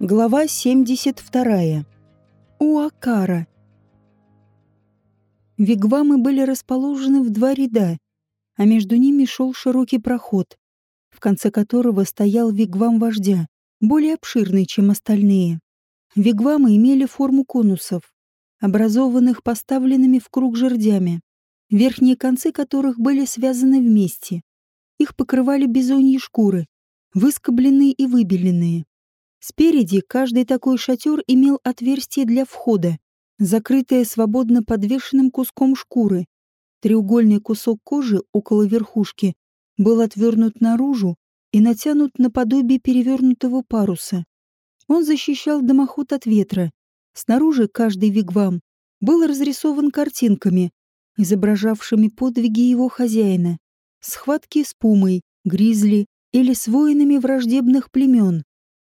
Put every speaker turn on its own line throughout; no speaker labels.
Глава 72. Уакара. Вигвамы были расположены в два ряда, а между ними шел широкий проход, в конце которого стоял вигвам вождя, более обширный, чем остальные. Вигвамы имели форму конусов, образованных поставленными в круг жердями, верхние концы которых были связаны вместе. Их покрывали бизоньи шкуры, выскобленные и выбеленные. Спереди каждый такой шатер имел отверстие для входа, закрытое свободно подвешенным куском шкуры. Треугольный кусок кожи около верхушки был отвернут наружу и натянут наподобие перевернутого паруса. Он защищал дымоход от ветра. Снаружи каждый вигвам был разрисован картинками, изображавшими подвиги его хозяина, схватки с пумой, гризли или с воинами враждебных племен.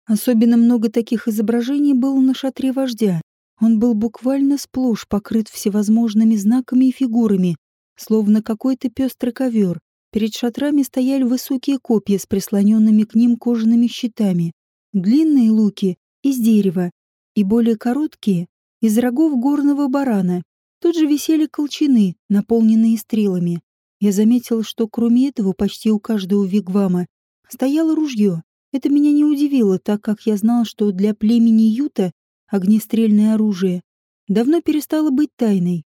Особенно много таких изображений было на шатре вождя. Он был буквально сплошь покрыт всевозможными знаками и фигурами, словно какой-то пестрый ковер. Перед шатрами стояли высокие копья с прислоненными к ним кожаными щитами, длинные луки из дерева и более короткие из рогов горного барана. Тут же висели колчаны, наполненные стрелами. Я заметил, что кроме этого почти у каждого вигвама стояло ружье, это меня не удивило, так как я знал, что для племени Юта огнестрельное оружие давно перестало быть тайной.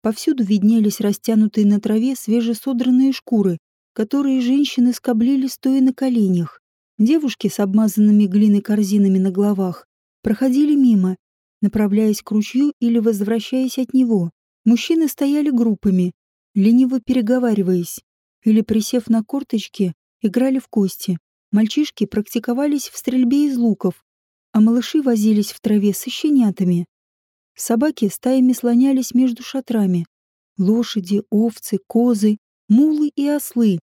Повсюду виднелись растянутые на траве свежесодранные шкуры, которые женщины скоблили стоя на коленях. Девушки с обмазанными глиной корзинами на головах проходили мимо, направляясь к ручью или возвращаясь от него. Мужчины стояли группами, лениво переговариваясь, или, присев на корточки, играли в кости. Мальчишки практиковались в стрельбе из луков, а малыши возились в траве с щенятами. Собаки стаями слонялись между шатрами. Лошади, овцы, козы, мулы и ослы,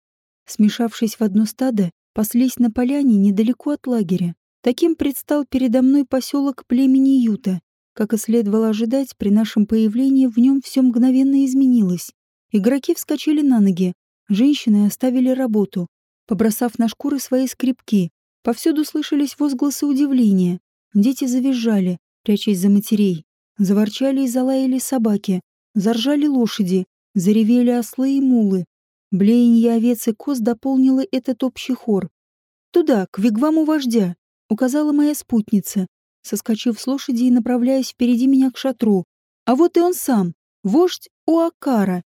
смешавшись в одно стадо, паслись на поляне недалеко от лагеря. Таким предстал передо мной поселок племени Юта. Как и следовало ожидать, при нашем появлении в нем все мгновенно изменилось. Игроки вскочили на ноги, женщины оставили работу, побросав на шкуры свои скребки. Повсюду слышались возгласы удивления. Дети завизжали, прячась за матерей. Заворчали и залаяли собаки. Заржали лошади, заревели ослы и мулы. Блеяние овец и коз дополнило этот общий хор. «Туда, к вигваму вождя», — указала моя спутница, соскочив с лошади и направляясь впереди меня к шатру. А вот и он сам, вождь Уакара.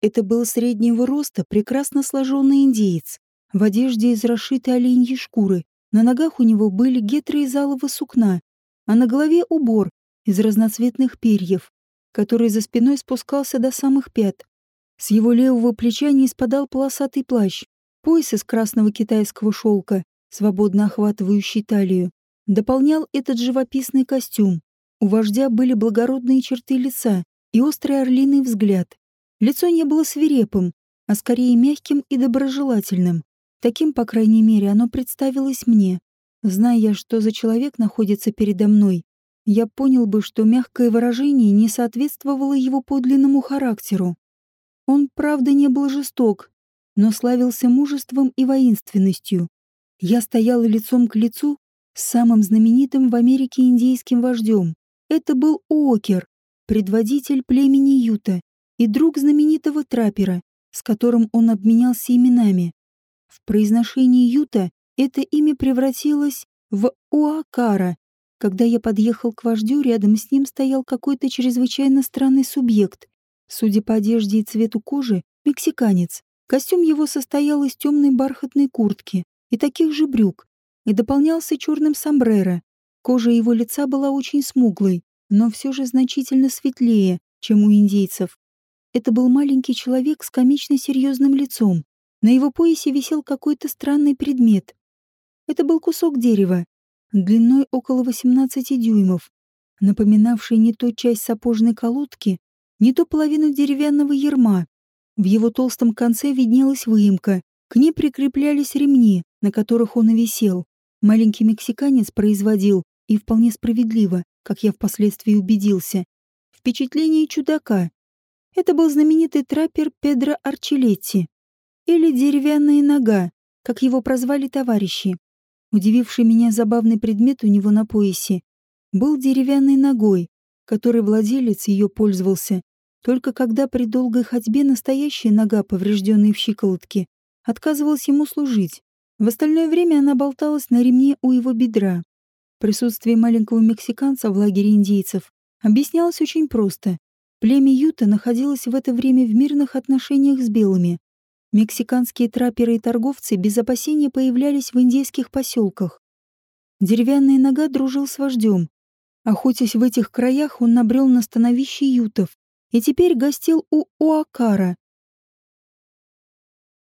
Это был среднего роста, прекрасно сложенный индеец в одежде из расшитой оленьей шкуры. На ногах у него были гетры из алого сукна, а на голове убор из разноцветных перьев, который за спиной спускался до самых пят. С его левого плеча не спадал полосатый плащ, пояс из красного китайского шелка, свободно охватывающий талию, дополнял этот живописный костюм. У вождя были благородные черты лица и острый орлиный взгляд. Лицо не было свирепым, а скорее мягким и доброжелательным. Таким, по крайней мере, оно представилось мне. Зная, что за человек находится передо мной, я понял бы, что мягкое выражение не соответствовало его подлинному характеру. Он, правда, не был жесток, но славился мужеством и воинственностью. Я стояла лицом к лицу с самым знаменитым в Америке индейским вождем. Это был Уокер, предводитель племени Юта и друг знаменитого траппера, с которым он обменялся именами. В произношении Юта это имя превратилось в Уакара. Когда я подъехал к вождю, рядом с ним стоял какой-то чрезвычайно странный субъект. Судя по одежде и цвету кожи, мексиканец. Костюм его состоял из темной бархатной куртки и таких же брюк, и дополнялся черным сомбреро. Кожа его лица была очень смуглой, но все же значительно светлее, чем у индейцев. Это был маленький человек с комично серьезным лицом, на его поясе висел какой-то странный предмет. Это был кусок дерева, длиной около 18 дюймов, напоминавший не то часть сапожной колодки, не то половину деревянного ерма. В его толстом конце виднелась выемка, к ней прикреплялись ремни, на которых он и висел. Маленький мексиканец производил, и вполне справедливо, как я впоследствии убедился, впечатление чудака. Это был знаменитый траппер Педро Арчелетти или «деревянная нога», как его прозвали товарищи. Удививший меня забавный предмет у него на поясе был деревянной ногой, которой владелец ее пользовался, только когда при долгой ходьбе настоящая нога, поврежденная в щиколотке, отказывалась ему служить. В остальное время она болталась на ремне у его бедра. Присутствие маленького мексиканца в лагере индейцев объяснялось очень просто. Племя Юта находилось в это время в мирных отношениях с белыми. Мексиканские трапперы и торговцы без опасения появлялись в индейских поселках. Деревянная нога дружил с вождем. Охотясь в этих краях, он набрел на становище ютов и теперь гостил у Уакара,